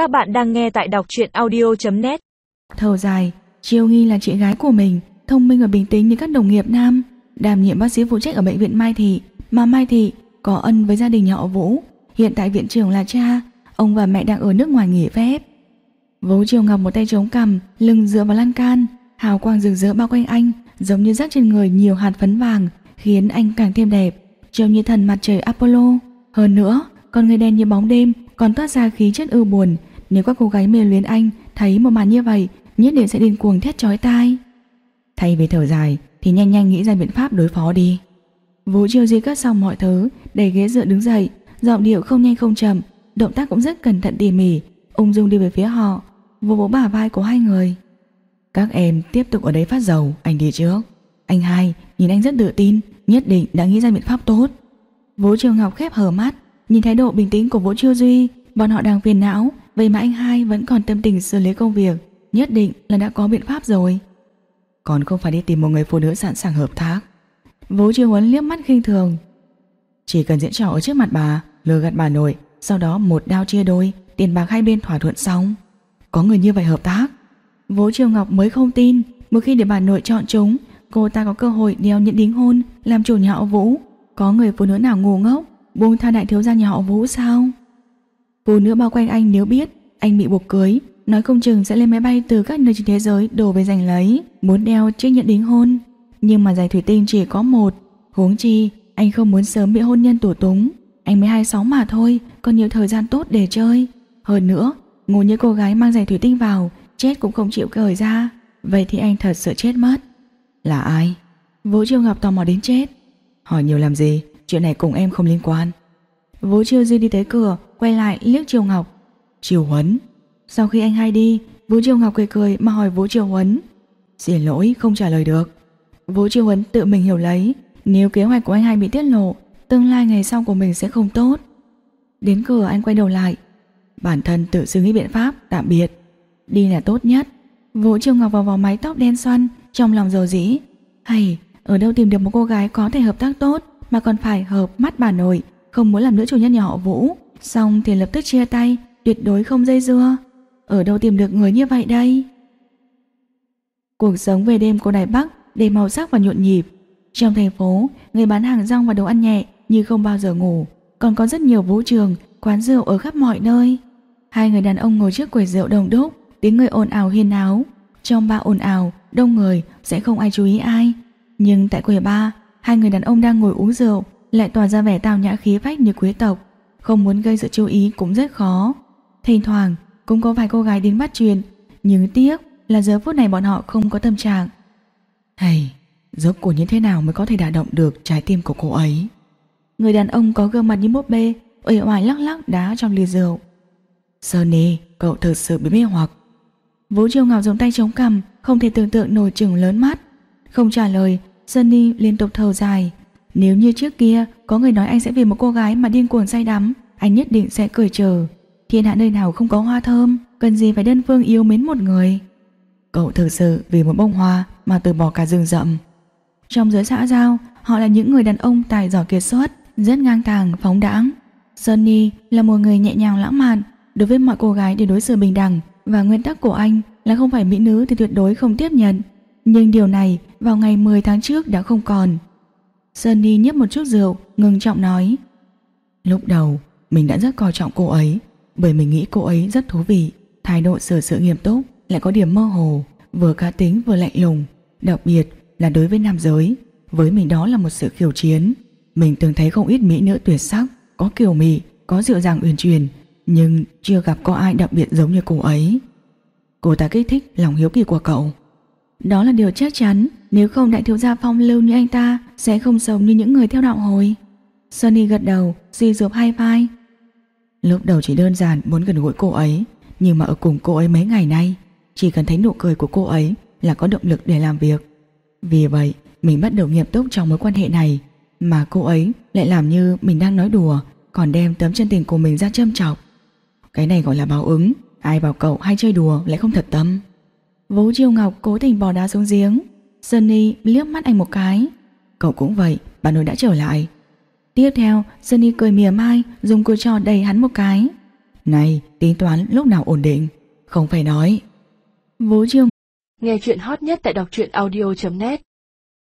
Các bạn đang nghe tại đọc truyện audio.net Thở dài, Chiêu Nghi là chị gái của mình, thông minh và bình tĩnh như các đồng nghiệp nam, đảm nhiệm bác sĩ phụ trách ở bệnh viện Mai Thị, mà Mai Thị có ân với gia đình nhà họ Vũ, hiện tại viện trưởng là cha, ông và mẹ đang ở nước ngoài nghỉ phép. Vũ Chiêu Ngọc một tay chống cằm, lưng dựa vào lan can, hào quang rực rỡ bao quanh anh, giống như rắc trên người nhiều hạt phấn vàng, khiến anh càng thêm đẹp, trông như thần mặt trời Apollo. Hơn nữa, con người đen như bóng đêm còn toát ra khí chất ưu buồn, nếu các cô gái mê luyến anh thấy một màn như vậy, nhất định sẽ điên cuồng thét chói tai. Thay vì thở dài thì nhanh nhanh nghĩ ra biện pháp đối phó đi. Vũ Chiêu Di cất xong mọi thứ, đẩy ghế dựa đứng dậy, giọng điệu không nhanh không chậm, động tác cũng rất cẩn thận tỉ mỉ, ung dung đi về phía họ, vỗ vỗ bả vai của hai người. Các em tiếp tục ở đây phát dầu, anh đi trước. Anh hai, nhìn anh rất tự tin, nhất định đã nghĩ ra biện pháp tốt. Vũ Triều Ngọc khép hờ mắt, nhìn thái độ bình tĩnh của Vũ Chiêu Duy, bọn họ đang phiền não, vậy mà anh hai vẫn còn tâm tình xử lý công việc, nhất định là đã có biện pháp rồi. Còn không phải đi tìm một người phụ nữ sẵn sàng hợp tác. Vũ Chiêu Huấn liếc mắt khinh thường. Chỉ cần diễn trò ở trước mặt bà, lừa gạt bà nội, sau đó một đao chia đôi, tiền bạc hai bên thỏa thuận xong. Có người như vậy hợp tác. Vũ Triều Ngọc mới không tin, một khi để bà nội chọn chúng, cô ta có cơ hội đeo những đính hôn, làm chủ nhà họ Vũ. Có người phụ nữ nào ngu ngốc, buông tha đại thiếu gia nhà họ Vũ sao? Phụ nữ bao quanh anh nếu biết anh bị buộc cưới, nói không chừng sẽ lên máy bay từ các nơi trên thế giới đổ về giành lấy, muốn đeo chiếc nhẫn đính hôn. Nhưng mà giày thủy tinh chỉ có một, huống chi anh không muốn sớm bị hôn nhân tủ túng. Anh mới 26 mà thôi, còn nhiều thời gian tốt để chơi. Hơn nữa, ngồi như cô gái mang giày thủy tinh vào, chết cũng không chịu cởi ra. Vậy thì anh thật sự chết mất. Là ai? Vũ Triều Ngọc tò mò đến chết. Hỏi nhiều làm gì, chuyện này cùng em không liên quan. Vũ Triều Di đi tới cửa, quay lại liếc Triều Ngọc. Triều Huấn. Sau khi anh hai đi, Vũ Triều Ngọc cười cười mà hỏi Vũ Triều Huấn. Xin lỗi, không trả lời được. Vũ Triều Huấn tự mình hiểu lấy, nếu kế hoạch của anh hai bị tiết lộ, tương lai ngày sau của mình sẽ không tốt. Đến cửa anh quay đầu lại. Bản thân tự suy nghĩ biện pháp, tạm biệt. Đi là tốt nhất. Vũ Triều Ngọc vào vào mái tóc đen xoăn, trong lòng dầu dĩ. Hay, ở đâu tìm được một cô gái có thể hợp tác tốt mà còn phải hợp mắt bà nội, không muốn làm nữ chủ nhân nhà họ Vũ. Xong thì lập tức chia tay, tuyệt đối không dây dưa. Ở đâu tìm được người như vậy đây? Cuộc sống về đêm của Đài Bắc đầy màu sắc và nhộn nhịp. Trong thành phố, người bán hàng rong và đồ ăn nhẹ như không bao giờ ngủ, còn có rất nhiều vũ trường, quán rượu ở khắp mọi nơi. Hai người đàn ông ngồi trước quầy rượu đông đúc, tiếng người ồn ào huyên náo. Trong ba ồn ào, đông người sẽ không ai chú ý ai. Nhưng tại quầy ba, hai người đàn ông đang ngồi uống rượu, lại tỏa ra vẻ tào nhã khí phách như quý tộc, không muốn gây sự chú ý cũng rất khó. Thỉnh thoảng cũng có vài cô gái đến bắt chuyện, nhưng tiếc là giờ phút này bọn họ không có tâm trạng. Hay, rốt cuộc như thế nào mới có thể đả động được trái tim của cô ấy? Người đàn ông có gương mặt như búp bê, uể oải lắc lắc đá trong ly rượu. Sunny, cậu thực sự bị mê hoặc. Vũ Triều Ngọc dùng tay chống cằm, không thể tưởng tượng nổi trừng lớn mắt. Không trả lời, Sunny liên tục thở dài. Nếu như trước kia có người nói anh sẽ vì một cô gái mà điên cuồng say đắm, anh nhất định sẽ cười chờ. Thiên hạ nơi nào không có hoa thơm, cần gì phải đơn phương yêu mến một người. Cậu thực sự vì một bông hoa mà từ bỏ cả rừng rậm. Trong giới xã giao, họ là những người đàn ông tài giỏi kiệt xuất, rất ngang tàng, phóng đãng. Sunny là một người nhẹ nhàng lãng mạn, đối với mọi cô gái đều đối xử bình đẳng và nguyên tắc của anh là không phải mỹ nữ thì tuyệt đối không tiếp nhận. Nhưng điều này vào ngày 10 tháng trước đã không còn. Sunny nhấp một chút rượu, ngừng trọng nói. Lúc đầu, mình đã rất coi trọng cô ấy, bởi mình nghĩ cô ấy rất thú vị, thái độ xử sự nghiêm túc, lại có điểm mơ hồ, vừa cá tính vừa lạnh lùng, đặc biệt là đối với nam giới, với mình đó là một sự khiêu chiến. Mình từng thấy không ít mỹ nữ tuyệt sắc, có kiều mị, có dịu dàng uyển chuyển, nhưng chưa gặp có ai đặc biệt giống như cô ấy. Cô ta kích thích lòng hiếu kỳ của cậu. Đó là điều chắc chắn, nếu không đại thiếu gia phong lưu như anh ta sẽ không sống như những người theo đạo hồi. Sunny gật đầu, suy dụp hai vai. Lúc đầu chỉ đơn giản muốn gần gũi cô ấy, nhưng mà ở cùng cô ấy mấy ngày nay, chỉ cần thấy nụ cười của cô ấy là có động lực để làm việc. Vì vậy, mình bắt đầu nghiêm túc trong mối quan hệ này, mà cô ấy lại làm như mình đang nói đùa, còn đem tấm chân tình của mình ra châm chọc. Cái này gọi là báo ứng, ai bảo cậu hay chơi đùa lại không thật tâm. Vũ Triều Ngọc cố tình bỏ đá xuống giếng, Sunny liếc mắt anh một cái. Cậu cũng vậy, bà nội đã trở lại. Tiếp theo, Sunny cười mỉa mai, dùng cua trò đầy hắn một cái. Này, tính toán lúc nào ổn định, không phải nói. Vũ Chiêu Nghe chuyện hot nhất tại đọc truyện audio.net